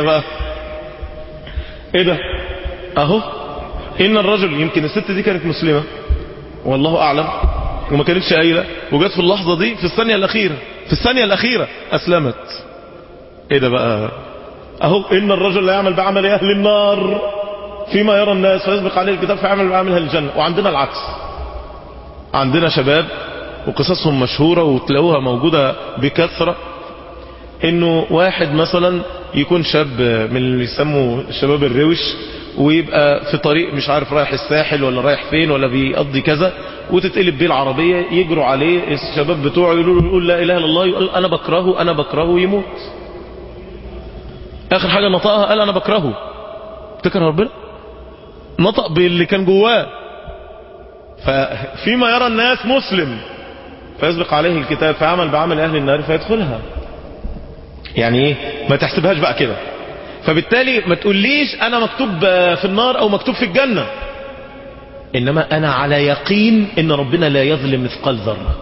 بقى. إيه ده؟ اهو. إن الرجل يمكن الست دي كانت مسلمة. والله أعلم. وما كانتش قايلة. وجت في اللحظة دي في الثانية الأخيرة. في الثانية الأخيرة أسلمت. إيه ده بقى؟ اهو. إن الرجل لا يعمل بعمل أهل النار. فيما يرى الناس فيسبق عليه الكتاب فيعمل بعمل أهل الجنة. وعندنا العكس. عندنا شباب وقصصهم مشهورة وتلاقوها موجودة بكثرة. إنه واحد مثلا يكون شاب من اللي يسموا الشباب الروش ويبقى في طريق مش عارف رايح الساحل ولا رايح فين ولا بيقضي كذا وتتقلب بيه العربية يجروا عليه الشباب بتوعه يقولوا لا إله إلا الله يقول أنا بكرهه أنا بكرهه يموت. آخر حاجة نطقها قال أنا بكرهه. تكره ربنا؟ نطق باللي كان جواه. ففيما يرى الناس مسلم. فيسبق عليه الكتاب فعمل بعمل أهل النار فيدخلها. يعني إيه؟ ما تحسبهاش بقى كده. فبالتالي ما تقوليش أنا مكتوب في النار أو مكتوب في الجنة. إنما أنا على يقين إن ربنا لا يظلم مثقال ذرة.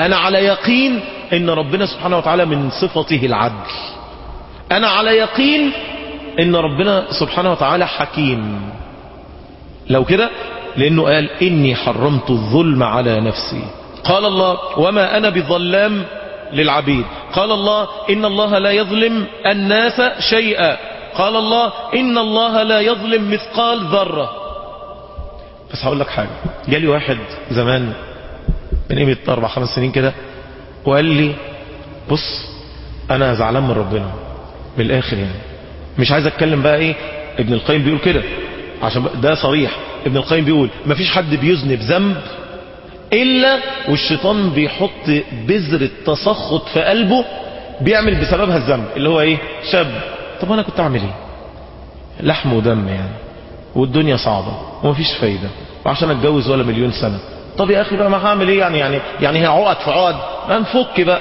أنا على يقين إن ربنا سبحانه وتعالى من صفته العدل. أنا على يقين إن ربنا سبحانه وتعالى حكيم. لو كده؟ لأنه قال إني حرمت الظلم على نفسي. قال الله وما أنا بظلام للعبيد. قال الله إن الله لا يظلم الناس شيئا. قال الله إن الله لا يظلم مثقال ذرة. بس هقول لك حاجة. جالي واحد زمان من قيمة أربع خمس سنين كده وقال لي بص أنا زعلان من ربنا. بالآخر يعني. مش عايز أتكلم بقى إيه ابن القيم بيقول كده. عشان ده صريح. ابن القيم بيقول مفيش حد بيذنب ذنب إلا والشيطان بيحط بذر التسخط في قلبه بيعمل بسببها الذنب اللي هو إيه؟ شاب. طب أنا كنت أعمل إيه؟ لحم ودم يعني. والدنيا صعبة ومفيش فايدة وعشان أتجوز ولا مليون سنة. طب يا أخي بقى ما هعمل إيه؟ يعني يعني يعني هي عقد في عقد. ما نفك بقى.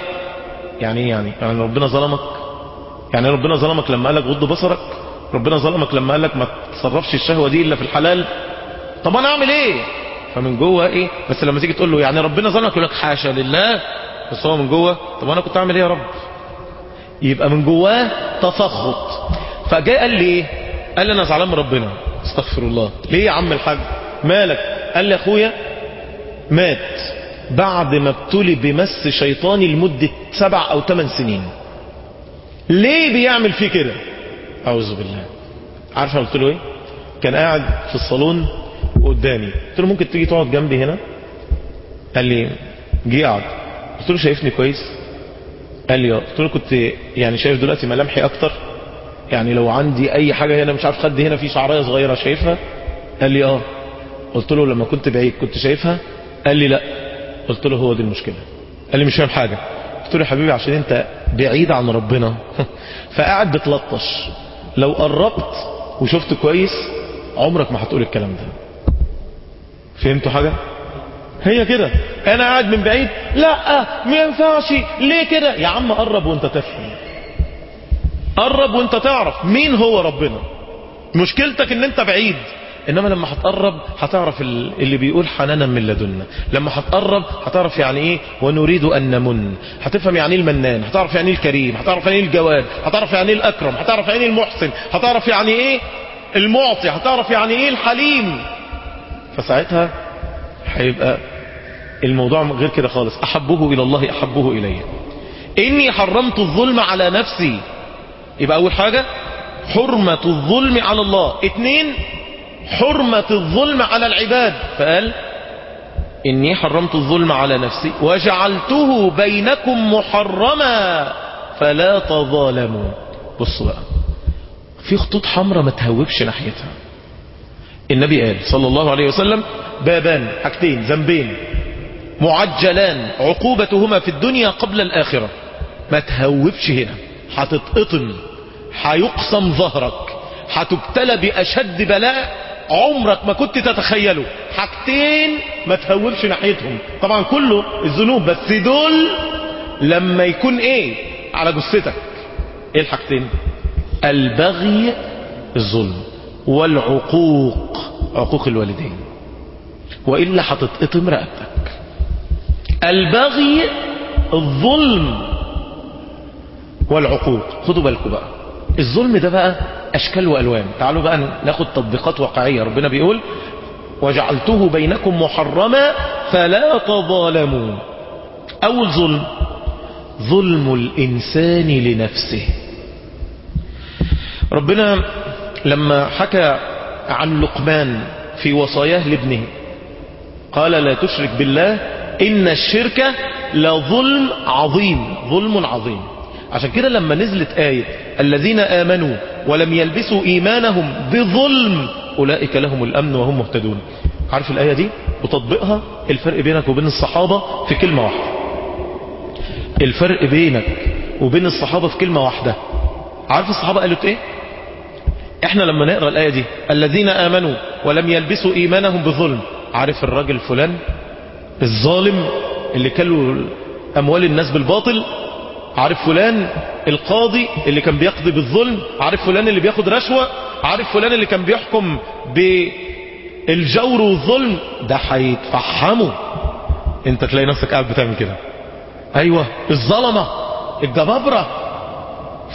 يعني إيه يعني؟ يعني ربنا ظلمك. يعني ربنا ظلمك لما قالك غض بصرك. ربنا ظلمك لما قالك ما تصرفش الشهوة دي إلا في الحلال. طب أنا أعمل إيه؟ فمن جوه إيه؟ بس لما تيجي تقول له يعني ربنا ظلمك يقول لك حاشا لله. بس هو من جوه طب أنا كنت أعمل إيه يا رب؟ يبقى من جواه تسخط. فجاء قال لي إيه؟ قال لي أنا زعلان من ربنا. استغفر الله. ليه يا عم الحاج؟ مالك؟ قال لي أخويا مات بعد ما ابتلي بمس شيطاني لمدة سبع أو ثمان سنين. ليه بيعمل فيه كده؟ أعوذ بالله. عارف قلت له إيه؟ كان قاعد في الصالون قدامي. قلت له ممكن تيجي تقعد جنبي هنا؟ قال لي جه قعد. قلت له شايفني كويس؟ قال لي قلت له كنت يعني شايف دلوقتي ملامحي أكتر؟ يعني لو عندي أي حاجة هنا مش عارف خدي هنا في شعرايه صغيرة شايفها؟ قال لي آه. قلت له لما كنت بعيد كنت شايفها؟ قال لي لا. قلت له هو دي المشكلة. قال لي مش فاهم حاجة. قلت له يا حبيبي عشان أنت بعيد عن ربنا. فقاعد بتلطش. لو قربت وشفت كويس عمرك ما هتقول الكلام ده. فهمتوا حاجة؟ هي كده. أنا قاعد من بعيد. لا ما ينفعش. ليه كده؟ يا عم قرب وأنت تفهم. قرب وأنت تعرف مين هو ربنا. مشكلتك إن أنت بعيد. إنما لما هتقرب هتعرف اللي بيقول حنانا من لدنا. لما هتقرب هتعرف يعني إيه؟ ونريد أن نمن. هتفهم يعني إيه المنان؟ هتعرف يعني إيه الكريم؟ هتعرف يعني إيه الجواد؟ هتعرف يعني إيه الأكرم؟ هتعرف يعني إيه المحسن؟ هتعرف يعني إيه المعطي؟ هتعرف يعني إيه الحليم؟ فساعتها هيبقى الموضوع غير كده خالص. أحبه إلى الله أحبه إلي. إني حرمت الظلم على نفسي. يبقى أول حاجة حرمة الظلم على الله. اتنين حرمة الظلم على العباد. فقال إني حرمت الظلم على نفسي وجعلته بينكم محرما فلا تظالموا. بصوا بقى في خطوط حمراء ما تهوبش ناحيتها. النبي قال صلى الله عليه وسلم بابان حاجتين ذنبين. معجلان عقوبتهما في الدنيا قبل الآخرة. ما تهوبش هنا. هتتقطم هيقسم ظهرك. هتبتلى بأشد بلاء عمرك ما كنت تتخيله. حاجتين ما تهوبش ناحيتهم. طبعا كله الذنوب بس دول لما يكون إيه؟ على جثتك. إيه الحاجتين؟ البغي الظلم والعقوق عقوق الوالدين. وإلا هتتقطم رقبتك. البغي الظلم والعقوق. خدوا بالكم بقى. الظلم ده بقى أشكال وألوان. تعالوا بقى ناخد تطبيقات واقعية. ربنا بيقول وجعلته بينكم محرما فلا تظالموا. أول ظلم ظلم الإنسان لنفسه. ربنا لما حكى عن لقمان في وصاياه لابنه. قال لا تشرك بالله إن الشرك لظلم عظيم ظلم عظيم. عشان كده لما نزلت آية الذين آمنوا ولم يلبسوا إيمانهم بظلم أولئك لهم الأمن وهم مهتدون. عارف الآية دي؟ وتطبيقها الفرق بينك وبين الصحابة في كلمة واحدة. الفرق بينك وبين الصحابة في كلمة واحدة. عارف الصحابة قالوا إيه؟ إحنا لما نقرأ الآية دي الذين آمنوا ولم يلبسوا إيمانهم بظلم. عارف الراجل فلان الظالم اللي كلوا أموال الناس بالباطل؟ عارف فلان القاضي اللي كان بيقضي بالظلم؟ عارف فلان اللي بياخد رشوة؟ عارف فلان اللي كان بيحكم بالجور والظلم؟ ده هيتفحمه انت تلاقي نفسك قاعد بتعمل كده. أيوه الظلمة الجبابرة.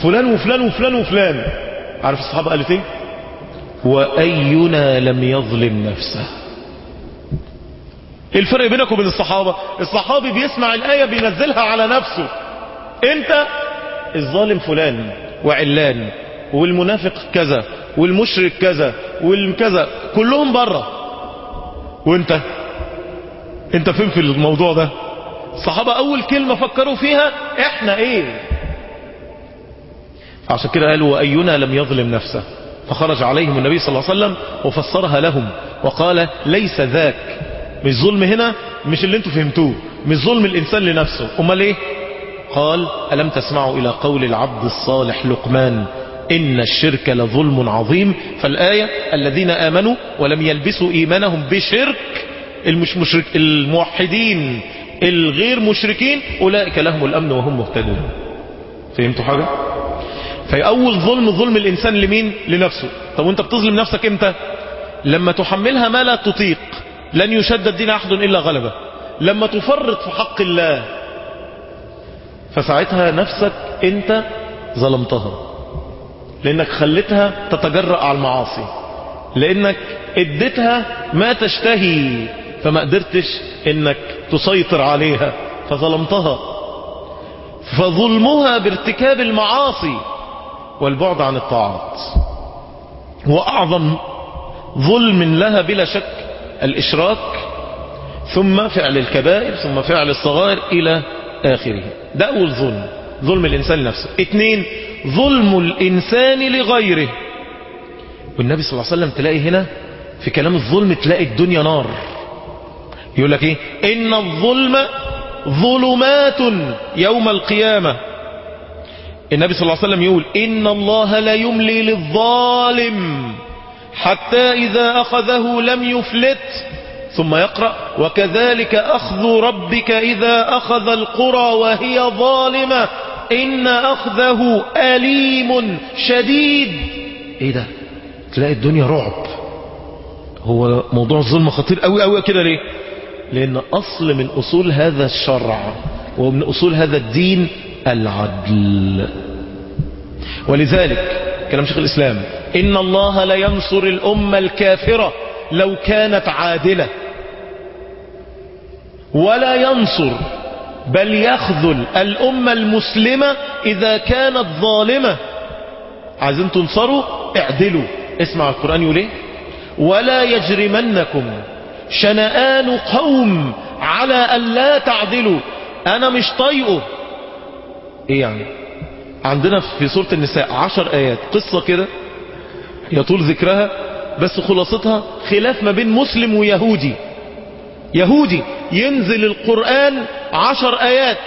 فلان وفلان وفلان وفلان. عارف الصحابة قالت إيه وأينا لم يظلم نفسه. الفرق بينك وبين الصحابة؟ الصحابي بيسمع الآية بينزلها على نفسه. أنت الظالم فلان وعلان والمنافق كذا والمشرك كذا والكذا كلهم بره. وأنت؟ أنت فين في الموضوع ده؟ الصحابة أول كلمة فكروا فيها إحنا إيه؟ عشان كده قالوا وأينا لم يظلم نفسه. فخرج عليهم النبي صلى الله عليه وسلم وفسرها لهم وقال ليس ذاك. مش ظلم هنا مش اللي أنتوا فهمتوه. مش ظلم الإنسان لنفسه. أمال إيه؟ قال ألم تسمعوا إلى قول العبد الصالح لقمان إن الشرك لظلم عظيم؟ فالآية الذين آمنوا ولم يلبسوا إيمانهم بشرك المش مشرك الموحدين الغير مشركين أولئك لهم الأمن وهم مهتدون. فهمتوا حاجة؟ فأول ظلم ظلم الإنسان لمين؟ لنفسه. طب وأنت بتظلم نفسك إمتى؟ لما تحملها ما لا تطيق. لن يشد الدين أحد إلا غلبه. لما تفرط في حق الله فساعتها نفسك أنت ظلمتها. لأنك خليتها تتجرأ على المعاصي. لأنك اديتها ما تشتهي فما قدرتش إنك تسيطر عليها فظلمتها. فظلمها بارتكاب المعاصي. والبعد عن الطاعات. واعظم ظلم لها بلا شك الإشراك ثم فعل الكبائر ثم فعل الصغائر إلى آخره. ده أول ظلم ظلم الإنسان لنفسه. اثنين ظلم الإنسان لغيره. والنبي صلى الله عليه وسلم تلاقي هنا في كلام الظلم تلاقي الدنيا نار. يقول لك إيه؟ إن الظلم ظلمات يوم القيامة. النبي صلى الله عليه وسلم يقول إن الله لا يملي للظالم حتى إذا أخذه لم يفلت ثم يقرأ وكذلك أخذ ربك إذا أخذ القرى وهي ظالمة إن أخذه أليم شديد. إيه ده؟ تلاقي الدنيا رعب. هو موضوع الظلم خطير قوي قوي كده ليه؟ لأن أصل من أصول هذا الشرع ومن أصول هذا الدين العدل. ولذلك كلام شيخ الإسلام إن الله لا ينصر الأمة الكافرة لو كانت عادلة. ولا ينصر بل يخذل الأمة المسلمة إذا كانت ظالمة. عايزين تنصروا؟ اعدلوا. اسمع القرآن يقول إيه؟ ولا يجرمنكم شنآن قوم على أن لا تعدلوا. أنا مش طايقه. إيه يعني؟ عندنا في سورة النساء عشر آيات. قصة كده يطول ذكرها بس خلاصتها خلاف ما بين مسلم ويهودي. يهودي ينزل القرآن عشر آيات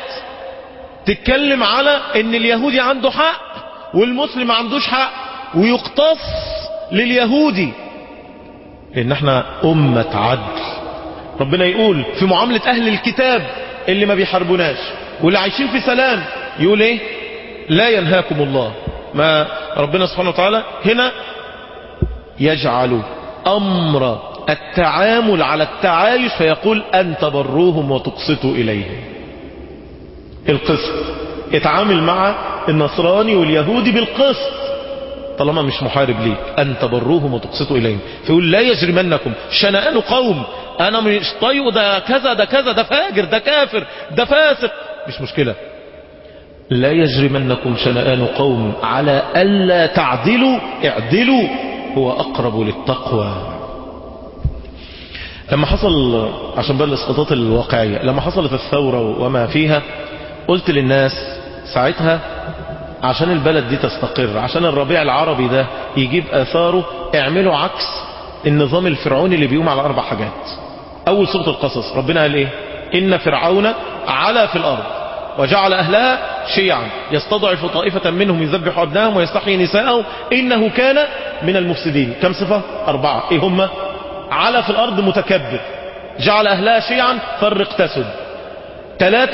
تتكلم على إن اليهودي عنده حق والمسلم ما عندوش حق ويقتص لليهودي. لأن إحنا أمة عدل. ربنا يقول في معاملة أهل الكتاب اللي ما بيحاربوناش واللي عايشين في سلام يقول إيه؟ لا ينهاكم الله. ما ربنا سبحانه وتعالى هنا يجعل أمر التعامل على التعايش فيقول أن تبروهم وتقسطوا إليهم. القسط. اتعامل مع النصراني واليهودي بالقسط. طالما مش محارب ليك أن تبروهم وتقسطوا إليهم. فيقول لا يجرمنكم. شنآن قوم. أنا مش طيب ده كذا ده كذا ده فاجر ده كافر ده فاسق. مش مشكلة. لا يجرمنكم شنآن قوم على ألا تعدلوا اعدلوا هو أقرب للتقوى. لما حصل عشان بقى الاسقاطات الواقعية لما حصلت الثورة وما فيها قلت للناس ساعتها عشان البلد دي تستقر عشان الربيع العربي ده يجيب آثاره اعملوا عكس النظام الفرعوني اللي بيقوم على أربع حاجات. أول سورة القصص ربنا قال إيه؟ إن فرعون علا في الأرض. وجعل أهلها شيعا. يستضعف طائفة منهم يذبح ابنائهم ويستحيي نساءهم. إنه كان من المفسدين. كم صفة؟ أربعة. إيه هم؟ علا في الأرض متكبر. جعل أهلها شيعا فرق تسد. ثلاثة